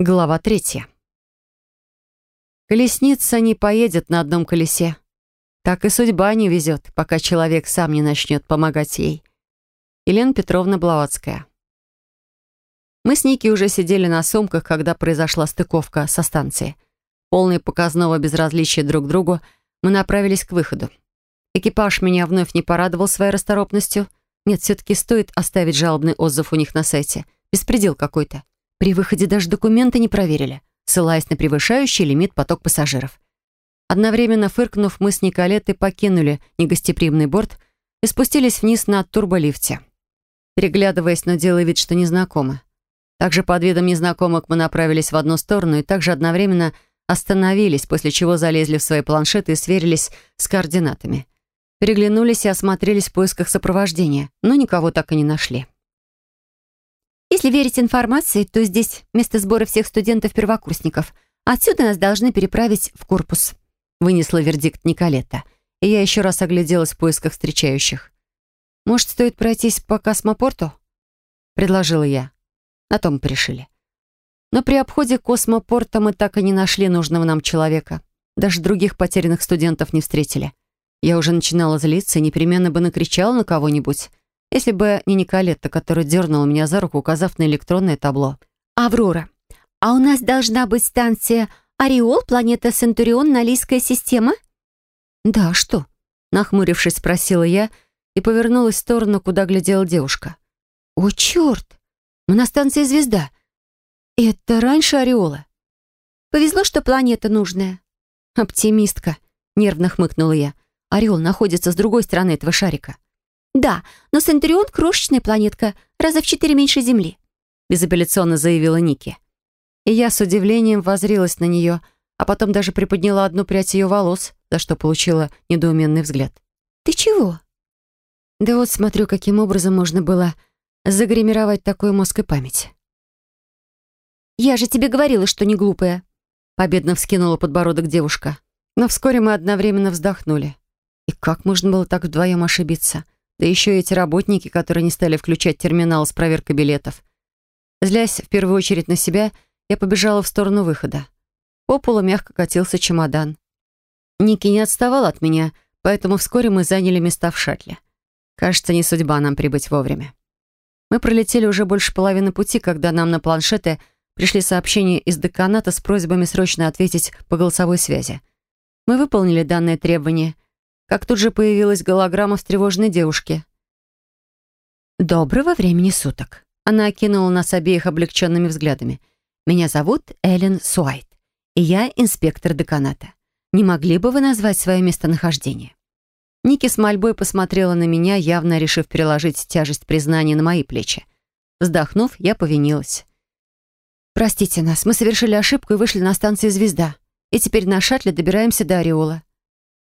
Глава третья. Колесница не поедет на одном колесе. Так и судьба не везет, пока человек сам не начнет помогать ей. Елена Петровна Блаватская. Мы с Ники уже сидели на сумках, когда произошла стыковка со станции. Полный показного безразличия друг к другу, мы направились к выходу. Экипаж меня вновь не порадовал своей расторопностью. Нет, все-таки стоит оставить жалобный отзыв у них на сайте. Беспредел какой-то. При выходе даже документы не проверили, ссылаясь на превышающий лимит поток пассажиров. Одновременно фыркнув, мы с Николетой покинули негостеприимный борт и спустились вниз на турболифте. Переглядываясь, но делая вид, что незнакомы. Также под видом незнакомых мы направились в одну сторону и также одновременно остановились, после чего залезли в свои планшеты и сверились с координатами. Переглянулись и осмотрелись в поисках сопровождения, но никого так и не нашли. Если верить информации, то здесь место сбора всех студентов-первокурсников. Отсюда нас должны переправить в корпус. Вынесла вердикт Николета. И я еще раз огляделась в поисках встречающих. «Может, стоит пройтись по космопорту?» Предложила я. На том порешили. Но при обходе космопорта мы так и не нашли нужного нам человека. Даже других потерянных студентов не встретили. Я уже начинала злиться и непременно бы накричала на кого-нибудь, если бы не Николетта, которая дернула меня за руку, указав на электронное табло. «Аврора, а у нас должна быть станция Ореол, планета Центурион, Налийская система?» «Да, а что?» Нахмурившись, спросила я и повернулась в сторону, куда глядела девушка. «О, черт! Мы на станции «Звезда». Это раньше Ореола?» «Повезло, что планета нужная». «Оптимистка», — нервно хмыкнула я. «Ореол находится с другой стороны этого шарика». «Да, но Центурион — крошечная планетка, раза в четыре меньше Земли», — безапелляционно заявила Ники. И я с удивлением возрилась на нее, а потом даже приподняла одну прядь ее волос, за что получила недоуменный взгляд. «Ты чего?» Да вот смотрю, каким образом можно было загримировать такой мозг и память. «Я же тебе говорила, что не глупая», — победно вскинула подбородок девушка. Но вскоре мы одновременно вздохнули. И как можно было так вдвоем ошибиться? Да еще и эти работники, которые не стали включать терминал с проверкой билетов. Злясь в первую очередь на себя, я побежала в сторону выхода. По полу мягко катился чемодан. Ники не отставал от меня, поэтому вскоре мы заняли места в шаттле. Кажется, не судьба нам прибыть вовремя. Мы пролетели уже больше половины пути, когда нам на планшеты пришли сообщения из деканата с просьбами срочно ответить по голосовой связи. Мы выполнили данное требование как тут же появилась голограмма встревоженной девушки. «Доброго времени суток». Она окинула нас обеих облегченными взглядами. «Меня зовут Эллен Суайт, и я инспектор деканата. Не могли бы вы назвать свое местонахождение?» Ники с мольбой посмотрела на меня, явно решив переложить тяжесть признания на мои плечи. Вздохнув, я повинилась. «Простите нас, мы совершили ошибку и вышли на станции «Звезда». И теперь на шаттле добираемся до Ореола».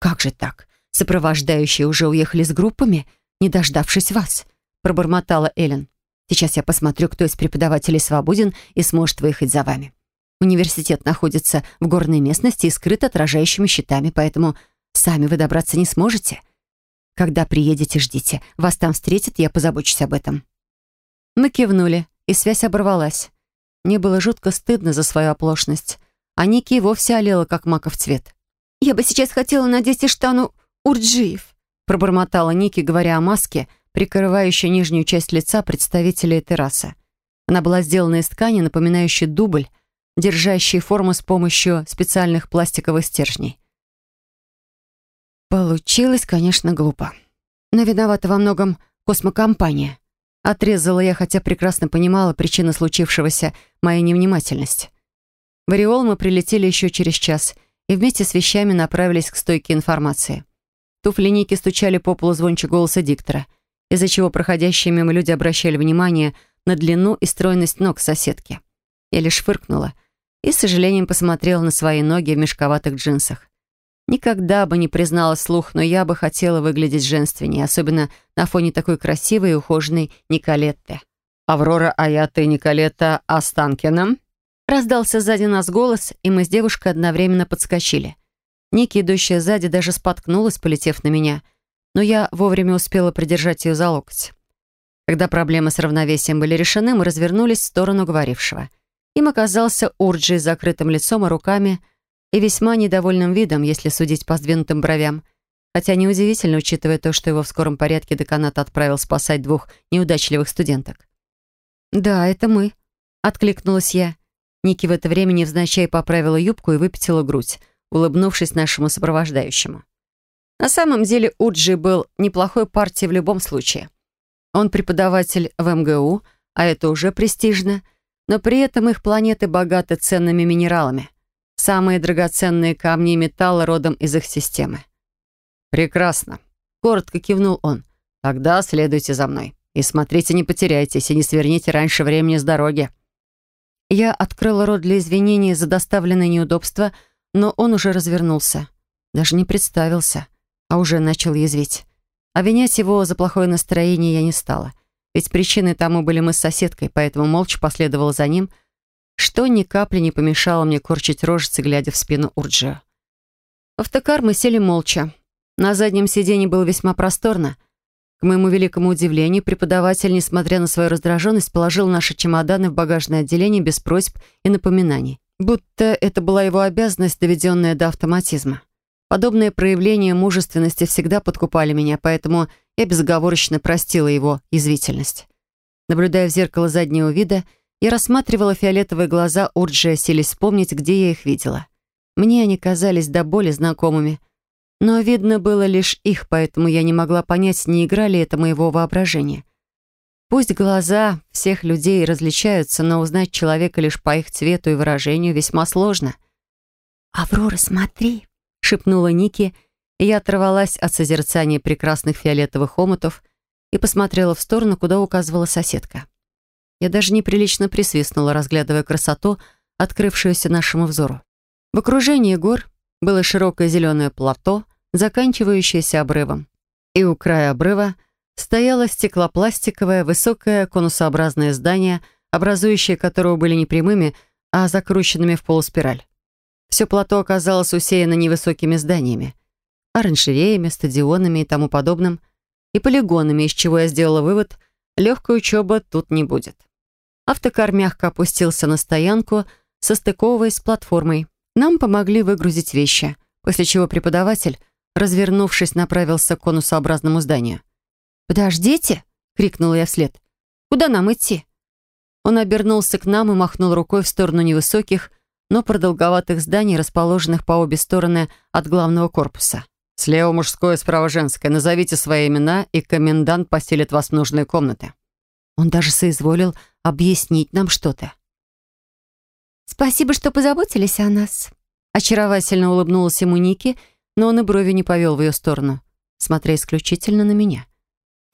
«Как же так? Сопровождающие уже уехали с группами, не дождавшись вас», — пробормотала Эллен. «Сейчас я посмотрю, кто из преподавателей свободен и сможет выехать за вами. Университет находится в горной местности и скрыт отражающими щитами, поэтому сами вы добраться не сможете. Когда приедете, ждите. Вас там встретят, я позабочусь об этом». Мы кивнули, и связь оборвалась. Мне было жутко стыдно за свою оплошность, а Ники вовсе олела, как маков цвет. «Я бы сейчас хотела надеть и штану Урджиев», пробормотала Ники, говоря о маске, прикрывающей нижнюю часть лица представителей террасы. Она была сделана из ткани, напоминающей дубль, держащий форму с помощью специальных пластиковых стержней. Получилось, конечно, глупо. Но виновата во многом космокомпания. Отрезала я, хотя прекрасно понимала причину случившегося, моя невнимательность. В Ореол мы прилетели еще через час и вместе с вещами направились к стойке информации. Туфли Ники стучали по полу звонче голоса диктора, из-за чего проходящие мимо люди обращали внимание на длину и стройность ног соседки. Я лишь фыркнула и с сожалением посмотрела на свои ноги в мешковатых джинсах. Никогда бы не призналась слух, но я бы хотела выглядеть женственнее, особенно на фоне такой красивой и ухоженной Николетты. «Аврора, а я ты, Николетта Останкина?» Раздался сзади нас голос, и мы с девушкой одновременно подскочили. Ники, идущая сзади, даже споткнулась, полетев на меня, но я вовремя успела придержать ее за локоть. Когда проблемы с равновесием были решены, мы развернулись в сторону говорившего. Им оказался Урджи с закрытым лицом и руками и весьма недовольным видом, если судить по сдвинутым бровям. Хотя неудивительно, учитывая то, что его в скором порядке деканат отправил спасать двух неудачливых студенток. «Да, это мы», — откликнулась я. Ники в это время невзначай поправила юбку и выпятила грудь, улыбнувшись нашему сопровождающему. На самом деле Уджи был неплохой партией в любом случае. Он преподаватель в МГУ, а это уже престижно, но при этом их планеты богаты ценными минералами. Самые драгоценные камни и металлы родом из их системы. «Прекрасно», — коротко кивнул он. «Тогда следуйте за мной. И смотрите, не потеряйтесь, и не сверните раньше времени с дороги». Я открыла рот для извинений за доставленное неудобство, но он уже развернулся. Даже не представился а уже начал язвить. Обвинять его за плохое настроение я не стала. Ведь причиной тому были мы с соседкой, поэтому молча последовала за ним, что ни капли не помешало мне корчить рожицы, глядя в спину Урджио. В автокар мы сели молча. На заднем сиденье было весьма просторно. К моему великому удивлению, преподаватель, несмотря на свою раздраженность, положил наши чемоданы в багажное отделение без просьб и напоминаний. Будто это была его обязанность, доведенная до автоматизма. Подобные проявления мужественности всегда подкупали меня, поэтому я безоговорочно простила его язвительность. Наблюдая в зеркало заднего вида, я рассматривала фиолетовые глаза Урджия, селись вспомнить, где я их видела. Мне они казались до боли знакомыми. Но видно было лишь их, поэтому я не могла понять, не играли это моего воображения. Пусть глаза всех людей различаются, но узнать человека лишь по их цвету и выражению весьма сложно. «Аврора, смотри!» шепнула Ники, и я оторвалась от созерцания прекрасных фиолетовых омутов и посмотрела в сторону, куда указывала соседка. Я даже неприлично присвистнула, разглядывая красоту, открывшуюся нашему взору. В окружении гор было широкое зеленое плато, заканчивающееся обрывом. И у края обрыва стояло стеклопластиковое высокое конусообразное здание, образующее которого были не прямыми, а закрученными в полуспираль. Все плато оказалось усеяно невысокими зданиями, оранжереями, стадионами и тому подобным, и полигонами, из чего я сделала вывод, легкой учебы тут не будет. Автокар мягко опустился на стоянку, состыковываясь с платформой. Нам помогли выгрузить вещи, после чего преподаватель, развернувшись, направился к конусообразному зданию. «Подождите!» — крикнула я вслед. «Куда нам идти?» Он обернулся к нам и махнул рукой в сторону невысоких, но продолговатых зданий, расположенных по обе стороны от главного корпуса. «Слева мужское, справа женское. Назовите свои имена, и комендант поселит вас в нужные комнаты». Он даже соизволил объяснить нам что-то. «Спасибо, что позаботились о нас». Очаровательно улыбнулась ему Ники, но он и брови не повел в ее сторону, смотря исключительно на меня.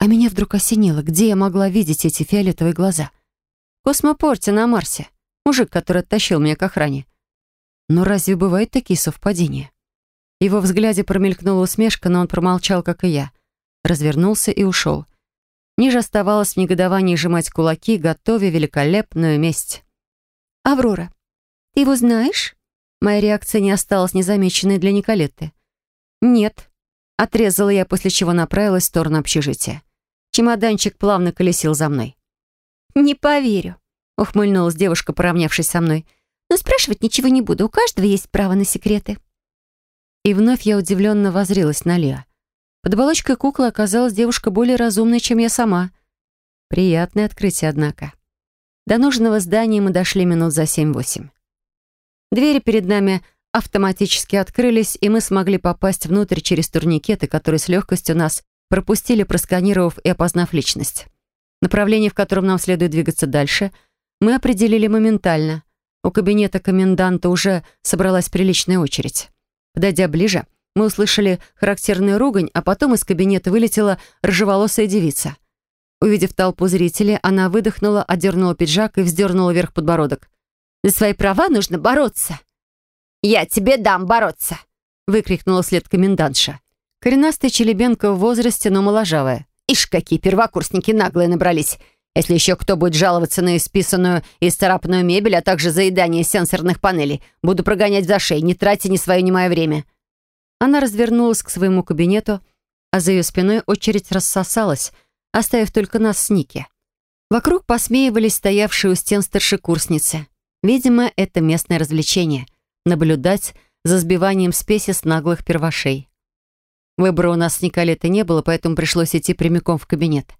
А меня вдруг осенило, где я могла видеть эти фиолетовые глаза. В космопорте на Марсе. Мужик, который оттащил меня к охране. Но разве бывают такие совпадения? Его взгляде промелькнула усмешка, но он промолчал, как и я. Развернулся и ушел. Ниже оставалось в негодовании сжимать кулаки, готовя великолепную месть. «Аврора, ты его знаешь?» Моя реакция не осталась незамеченной для Николетты. «Нет», — отрезала я, после чего направилась в сторону общежития. Чемоданчик плавно колесил за мной. «Не поверю», ухмыльнулась девушка, поравнявшись со мной. «Но спрашивать ничего не буду, у каждого есть право на секреты». И вновь я удивленно возрилась на Лео. Под оболочкой куклы оказалась девушка более разумной, чем я сама. Приятное открытие, однако. До нужного здания мы дошли минут за семь-восемь. Двери перед нами автоматически открылись, и мы смогли попасть внутрь через турникеты, которые с легкостью нас пропустили, просканировав и опознав личность. Направление, в котором нам следует двигаться дальше — мы определили моментально. У кабинета коменданта уже собралась приличная очередь. Подойдя ближе, мы услышали характерную ругань, а потом из кабинета вылетела рыжеволосая девица. Увидев толпу зрителей, она выдохнула, одернула пиджак и вздернула вверх подбородок. «За свои права нужно бороться!» «Я тебе дам бороться!» выкрикнула след комендантша. Коренастая челебенка в возрасте, но моложавая. «Ишь, какие первокурсники наглые набрались! Если еще кто будет жаловаться на исписанную и исцарапанную мебель, а также заедание сенсорных панелей, буду прогонять за шею, не тратя ни свое, ни мое время». Она развернулась к своему кабинету, а за ее спиной очередь рассосалась, оставив только нас с Ники. Вокруг посмеивались стоявшие у стен старшекурсницы. Видимо, это местное развлечение — наблюдать за сбиванием спеси с наглых первошей. Выбора у нас с Николетой не было, поэтому пришлось идти прямиком в кабинет.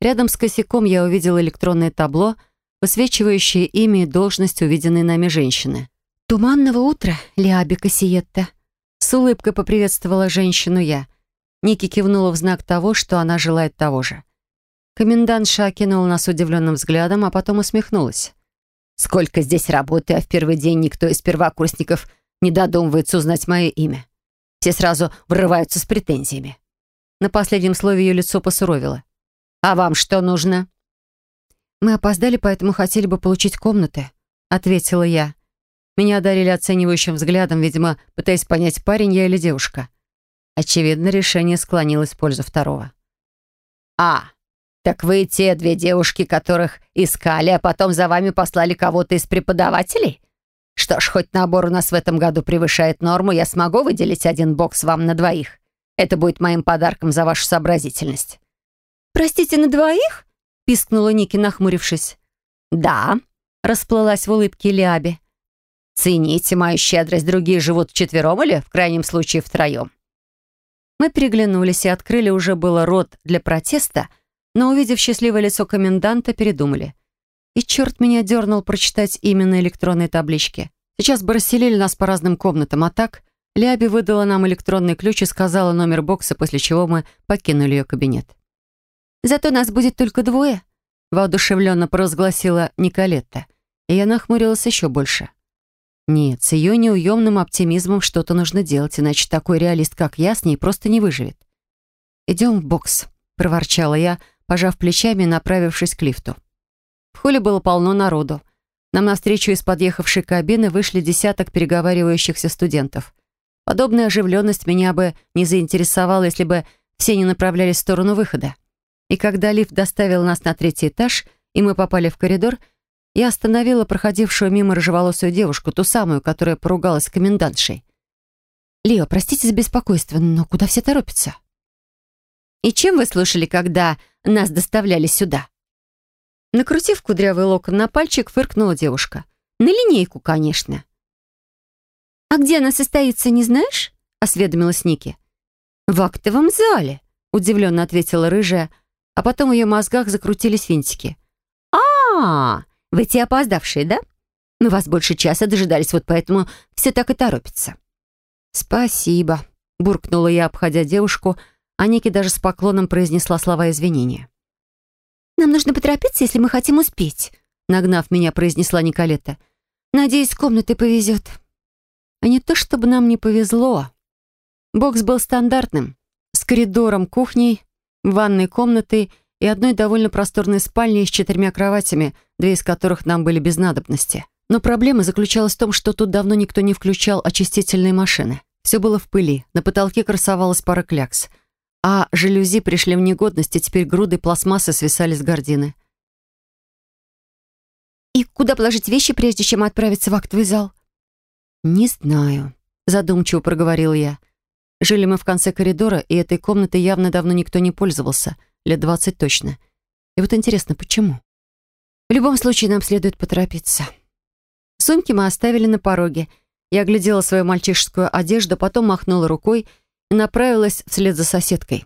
Рядом с косяком я увидела электронное табло, высвечивающее имя и должность увиденной нами женщины. «Туманного утра, Лиаби Кассиетта!» С улыбкой поприветствовала женщину я. Ники кивнула в знак того, что она желает того же. Комендантша окинула нас удивленным взглядом, а потом усмехнулась. «Сколько здесь работы, а в первый день никто из первокурсников не додумывается узнать мое имя. Все сразу врываются с претензиями». На последнем слове ее лицо посуровило. «А вам что нужно?» «Мы опоздали, поэтому хотели бы получить комнаты», — ответила я. Меня одарили оценивающим взглядом, видимо, пытаясь понять, парень я или девушка. Очевидно, решение склонилось в пользу второго. «А, так вы те две девушки, которых искали, а потом за вами послали кого-то из преподавателей? Что ж, хоть набор у нас в этом году превышает норму, я смогу выделить один бокс вам на двоих. Это будет моим подарком за вашу сообразительность». «Простите, на двоих?» — пискнула Ники, нахмурившись. «Да», — расплылась в улыбке Лиаби. «Цените мою щедрость, другие живут вчетвером или, в крайнем случае, втроем». Мы переглянулись и открыли уже было рот для протеста, но, увидев счастливое лицо коменданта, передумали. И черт меня дернул прочитать именно электронные таблички. Сейчас бы расселили нас по разным комнатам, а так Ляби выдала нам электронный ключ и сказала номер бокса, после чего мы покинули ее кабинет. «Зато нас будет только двое», — воодушевленно провозгласила Николетта. И я нахмурилась еще больше. Нет, с ее неуемным оптимизмом что-то нужно делать, иначе такой реалист, как я, с ней просто не выживет. «Идем в бокс», — проворчала я, пожав плечами и направившись к лифту. В холле было полно народу. Нам навстречу из подъехавшей кабины вышли десяток переговаривающихся студентов. Подобная оживленность меня бы не заинтересовала, если бы все не направлялись в сторону выхода. И когда лифт доставил нас на третий этаж, и мы попали в коридор — я остановила проходившую мимо рыжеволосую девушку, ту самую, которая поругалась с комендантшей. «Лео, простите за беспокойство, но куда все торопятся?» «И чем вы слушали, когда нас доставляли сюда?» Накрутив кудрявый локон на пальчик, фыркнула девушка. «На линейку, конечно». «А где она состоится, не знаешь?» — осведомилась Ники. «В актовом зале», — удивленно ответила рыжая, а потом в ее мозгах закрутились винтики. «А-а-а!» Вы те опоздавшие, да? Мы вас больше часа дожидались, вот поэтому все так и торопится». «Спасибо», — буркнула я, обходя девушку, а Ники даже с поклоном произнесла слова извинения. «Нам нужно поторопиться, если мы хотим успеть», — нагнав меня, произнесла Николета. «Надеюсь, комнаты повезет». А не то, чтобы нам не повезло. Бокс был стандартным, с коридором, кухней, ванной комнатой и одной довольно просторной спальней с четырьмя кроватями, две из которых нам были без надобности. Но проблема заключалась в том, что тут давно никто не включал очистительные машины. Все было в пыли, на потолке красовалась пара клякс. А жалюзи пришли в негодность, и теперь груды пластмассы свисали с гардины. «И куда положить вещи, прежде чем отправиться в актовый зал?» «Не знаю», — задумчиво проговорил я. Жили мы в конце коридора, и этой комнатой явно давно никто не пользовался — лет двадцать точно. И вот интересно, почему? В любом случае, нам следует поторопиться. Сумки мы оставили на пороге. Я оглядела свою мальчишескую одежду, потом махнула рукой направилась вслед за соседкой.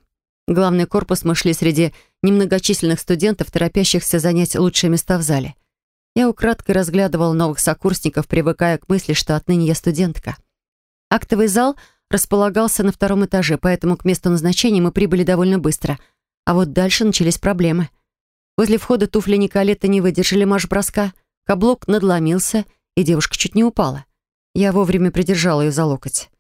Главный корпус мы шли среди немногочисленных студентов, торопящихся занять лучшие места в зале. Я украдкой разглядывала новых сокурсников, привыкая к мысли, что отныне я студентка. Актовый зал располагался на втором этаже, поэтому к месту назначения мы прибыли довольно быстро — а вот дальше начались проблемы. Возле входа туфли Николета не выдержали марш-броска, каблук надломился, и девушка чуть не упала. Я вовремя придержала ее за локоть.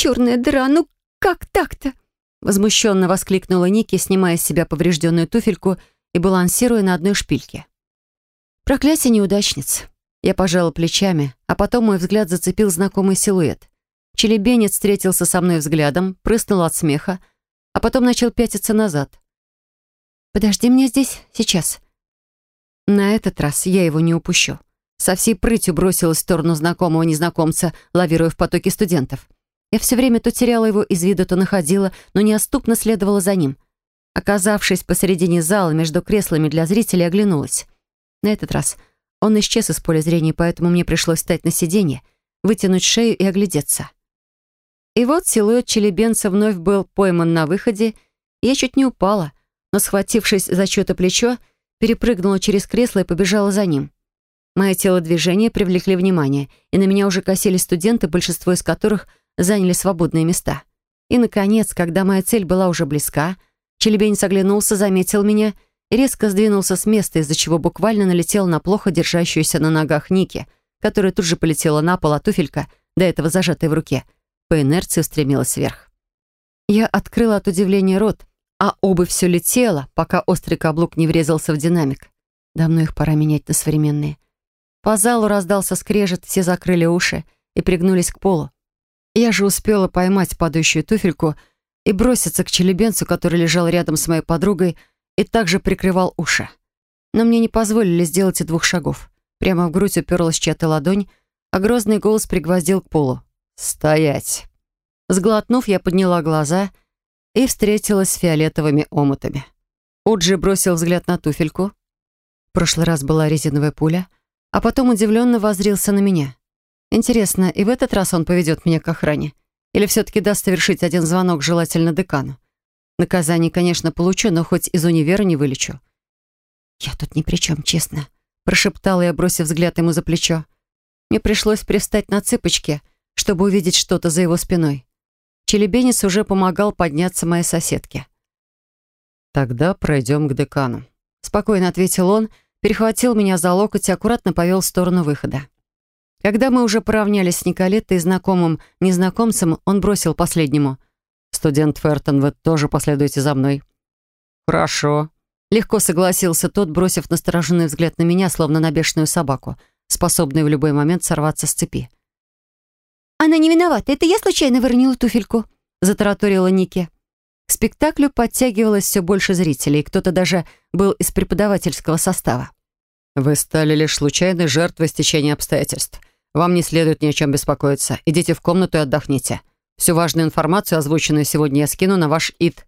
«Черная дыра, ну как так-то?» Возмущенно воскликнула Ники, снимая с себя поврежденную туфельку и балансируя на одной шпильке. «Проклятие неудачниц!» Я пожала плечами, а потом мой взгляд зацепил знакомый силуэт. Челебенец встретился со мной взглядом, прыснул от смеха, а потом начал пятиться назад. «Подожди меня здесь, сейчас». На этот раз я его не упущу. Со всей прытью бросилась в сторону знакомого незнакомца, лавируя в потоке студентов. Я все время то теряла его из виду, то находила, но неоступно следовала за ним. Оказавшись посередине зала между креслами для зрителей, оглянулась. На этот раз Он исчез из поля зрения, поэтому мне пришлось встать на сиденье, вытянуть шею и оглядеться. И вот силуэт челебенца вновь был пойман на выходе, и я чуть не упала, но, схватившись за чьё-то плечо, перепрыгнула через кресло и побежала за ним. Мои телодвижения привлекли внимание, и на меня уже косились студенты, большинство из которых заняли свободные места. И, наконец, когда моя цель была уже близка, челебенец оглянулся, заметил меня и резко сдвинулся с места, из-за чего буквально налетел на плохо держащуюся на ногах Ники, которая тут же полетела на пол, а туфелька, до этого зажатая в руке, по инерции устремилась вверх. Я открыла от удивления рот, а обувь все летела, пока острый каблук не врезался в динамик. Давно их пора менять на современные. По залу раздался скрежет, все закрыли уши и пригнулись к полу. Я же успела поймать падающую туфельку и броситься к челебенцу, который лежал рядом с моей подругой и также прикрывал уши. Но мне не позволили сделать и двух шагов. Прямо в грудь уперлась чья-то ладонь, а грозный голос пригвоздил к полу. «Стоять!» Сглотнув, я подняла глаза и встретилась с фиолетовыми омутами. Уджи бросил взгляд на туфельку. В прошлый раз была резиновая пуля, а потом удивленно воззрился на меня. Интересно, и в этот раз он поведет меня к охране? Или все-таки даст совершить один звонок, желательно декану? Наказание, конечно, получу, но хоть из универа не вылечу. «Я тут ни при чем, честно», — прошептала я, бросив взгляд ему за плечо. Мне пришлось привстать на цыпочки, чтобы увидеть что-то за его спиной. Челебенец уже помогал подняться моей соседке. «Тогда пройдем к декану», — спокойно ответил он, перехватил меня за локоть и аккуратно повел в сторону выхода. Когда мы уже поравнялись с Николеттой и знакомым незнакомцем, он бросил последнему. «Студент Фертон, вы тоже последуете за мной». «Хорошо», — легко согласился тот, бросив настороженный взгляд на меня, словно на бешеную собаку, способную в любой момент сорваться с цепи. «Она не виновата. Это я случайно выронила туфельку», — затараторила Ники. К спектаклю подтягивалось все больше зрителей, кто-то даже был из преподавательского состава. «Вы стали лишь случайной жертвой стечения обстоятельств. Вам не следует ни о чем беспокоиться. Идите в комнату и отдохните. Всю важную информацию, озвученную сегодня, я скину на ваш ИД».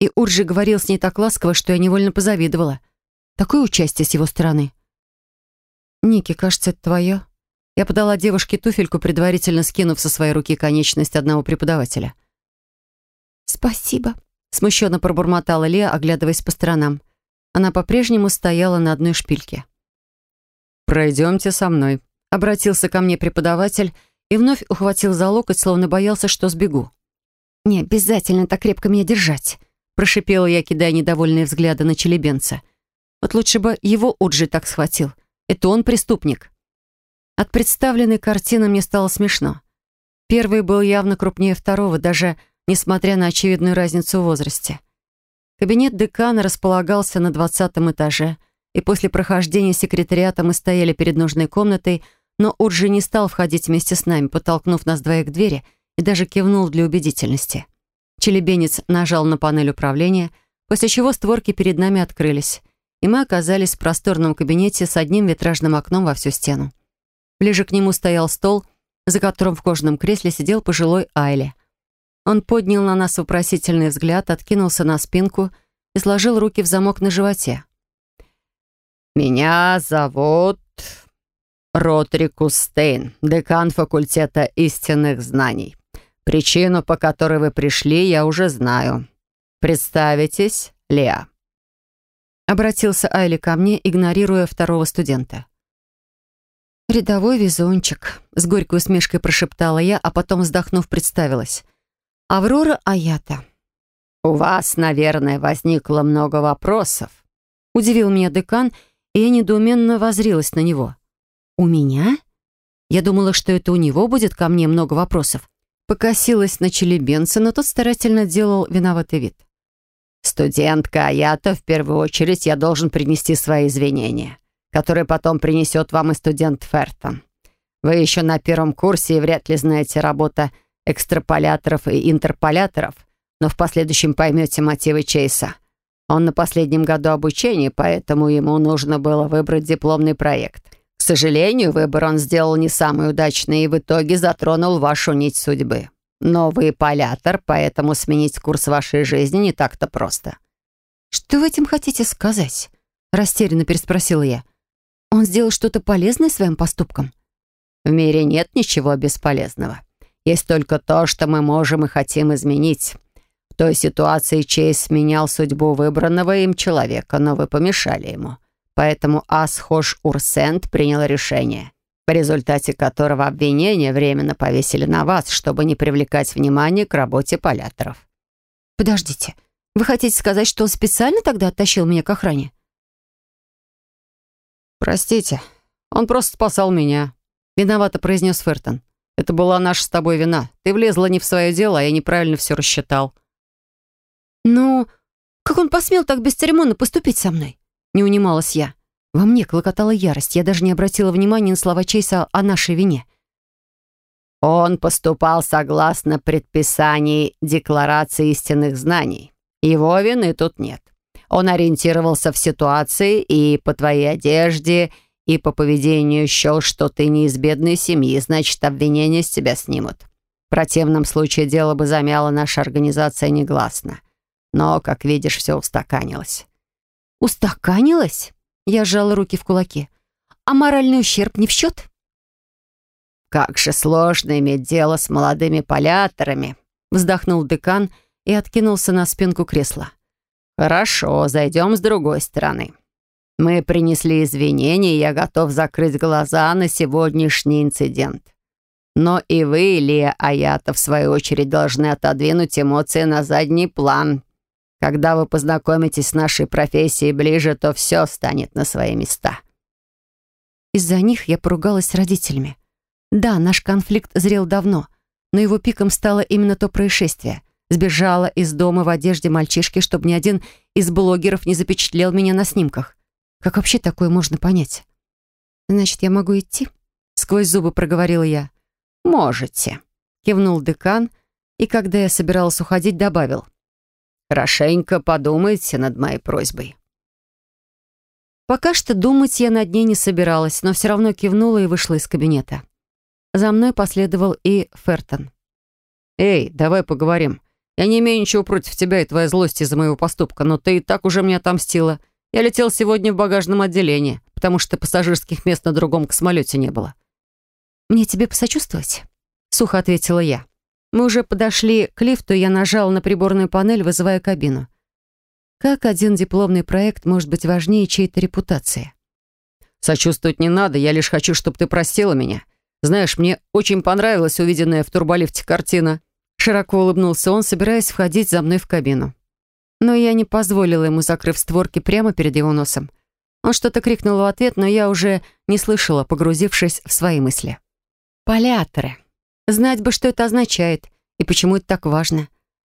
И Урджи говорил с ней так ласково, что я невольно позавидовала. Такое участие с его стороны. «Ники, кажется, это твое?» Я подала девушке туфельку, предварительно скинув со своей руки конечность одного преподавателя. «Спасибо», — смущенно пробормотала Леа, оглядываясь по сторонам. Она по-прежнему стояла на одной шпильке. «Пройдемте со мной», — обратился ко мне преподаватель и вновь ухватил за локоть, словно боялся, что сбегу. «Не обязательно так крепко меня держать», — прошипела я, кидая недовольные взгляды на челебенца. «Вот лучше бы его Уджи так схватил. Это он преступник». От представленной картины мне стало смешно. Первый был явно крупнее второго, даже несмотря на очевидную разницу в возрасте. Кабинет декана располагался на двадцатом этаже, и после прохождения секретариата мы стояли перед нужной комнатой, но Урджи не стал входить вместе с нами, подтолкнув нас двоих к двери и даже кивнул для убедительности. Челебенец нажал на панель управления, после чего створки перед нами открылись, и мы оказались в просторном кабинете с одним витражным окном во всю стену. Ближе к нему стоял стол, за которым в кожаном кресле сидел пожилой Айли. Он поднял на нас вопросительный взгляд, откинулся на спинку и сложил руки в замок на животе. «Меня зовут Ротри Кустейн, декан факультета истинных знаний. Причину, по которой вы пришли, я уже знаю. Представитесь, Леа». Обратился Айли ко мне, игнорируя второго студента. «Рядовой везунчик», — с горькой усмешкой прошептала я, а потом, вздохнув, представилась. «Аврора Аята». «У вас, наверное, возникло много вопросов», — удивил меня декан, и я недоуменно возрилась на него. «У меня?» Я думала, что это у него будет ко мне много вопросов. Покосилась на челебенца, но тот старательно делал виноватый вид. «Студентка Аята, в первую очередь я должен принести свои извинения который потом принесет вам и студент Фертон. Вы еще на первом курсе и вряд ли знаете работу экстраполяторов и интерполяторов, но в последующем поймете мотивы Чейса. Он на последнем году обучения, поэтому ему нужно было выбрать дипломный проект. К сожалению, выбор он сделал не самый удачный и в итоге затронул вашу нить судьбы. Но вы полятор, поэтому сменить курс вашей жизни не так-то просто. «Что вы этим хотите сказать?» Растерянно переспросила я. Он сделал что-то полезное своим поступком? В мире нет ничего бесполезного. Есть только то, что мы можем и хотим изменить. В той ситуации Чейз менял судьбу выбранного им человека, но вы помешали ему. Поэтому Асхош Урсент принял решение, в результате которого обвинения временно повесили на вас, чтобы не привлекать внимание к работе поляторов. Подождите, вы хотите сказать, что он специально тогда оттащил меня к охране? Простите, он просто спасал меня. Виновато произнес Фертон. Это была наша с тобой вина. Ты влезла не в свое дело, а я неправильно все рассчитал. Ну, как он посмел так бесцеремонно поступить со мной? Не унималась я. Во мне клокотала ярость. Я даже не обратила внимания на слова Чейса о нашей вине. Он поступал согласно предписаний Декларации истинных знаний. Его вины тут нет. Он ориентировался в ситуации и по твоей одежде, и по поведению счел, что ты не из бедной семьи, значит, обвинения с тебя снимут. В противном случае дело бы замяла наша организация негласно. Но, как видишь, все устаканилось. «Устаканилось?» Я сжала руки в кулаки. «А моральный ущерб не в счет?» «Как же сложно иметь дело с молодыми поляторами!» Вздохнул декан и откинулся на спинку кресла. «Хорошо, зайдем с другой стороны. Мы принесли извинения, и я готов закрыть глаза на сегодняшний инцидент. Но и вы, Лия Аята, в свою очередь, должны отодвинуть эмоции на задний план. Когда вы познакомитесь с нашей профессией ближе, то все станет на свои места». Из-за них я поругалась с родителями. Да, наш конфликт зрел давно, но его пиком стало именно то происшествие. Сбежала из дома в одежде мальчишки, чтобы ни один из блогеров не запечатлел меня на снимках. Как вообще такое можно понять? «Значит, я могу идти?» Сквозь зубы проговорила я. «Можете», — кивнул декан, и когда я собиралась уходить, добавил. «Хорошенько подумайте над моей просьбой». Пока что думать я над ней не собиралась, но все равно кивнула и вышла из кабинета. За мной последовал и Фертон. «Эй, давай поговорим. Я не имею ничего против тебя и твоей злости из-за моего поступка, но ты и так уже мне отомстила. Я летел сегодня в багажном отделении, потому что пассажирских мест на другом космолете не было». «Мне тебе посочувствовать?» — сухо ответила я. Мы уже подошли к лифту, я нажала на приборную панель, вызывая кабину. Как один дипломный проект может быть важнее чьей-то репутации? «Сочувствовать не надо, я лишь хочу, чтобы ты простила меня. Знаешь, мне очень понравилась увиденная в турболифте картина». Широко улыбнулся он, собираясь входить за мной в кабину но я не позволила ему, закрыв створки прямо перед его носом. Он что-то крикнул в ответ, но я уже не слышала, погрузившись в свои мысли. Поляторы. Знать бы, что это означает и почему это так важно.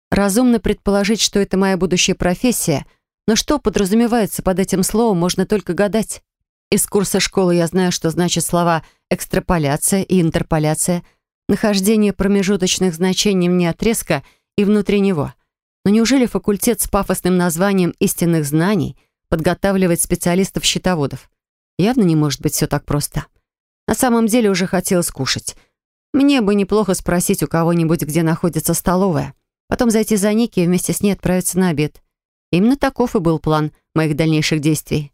Разумно предположить, что это моя будущая профессия, но что подразумевается под этим словом, можно только гадать. Из курса школы я знаю, что значат слова «экстраполяция» и «интерполяция», нахождение промежуточных значений вне отрезка и внутри него — но неужели факультет с пафосным названием истинных знаний подготавливает специалистов-счетоводов? Явно не может быть все так просто. На самом деле уже хотелось кушать. Мне бы неплохо спросить у кого-нибудь, где находится столовая. Потом зайти за Ники и вместе с ней отправиться на обед. Именно таков и был план моих дальнейших действий.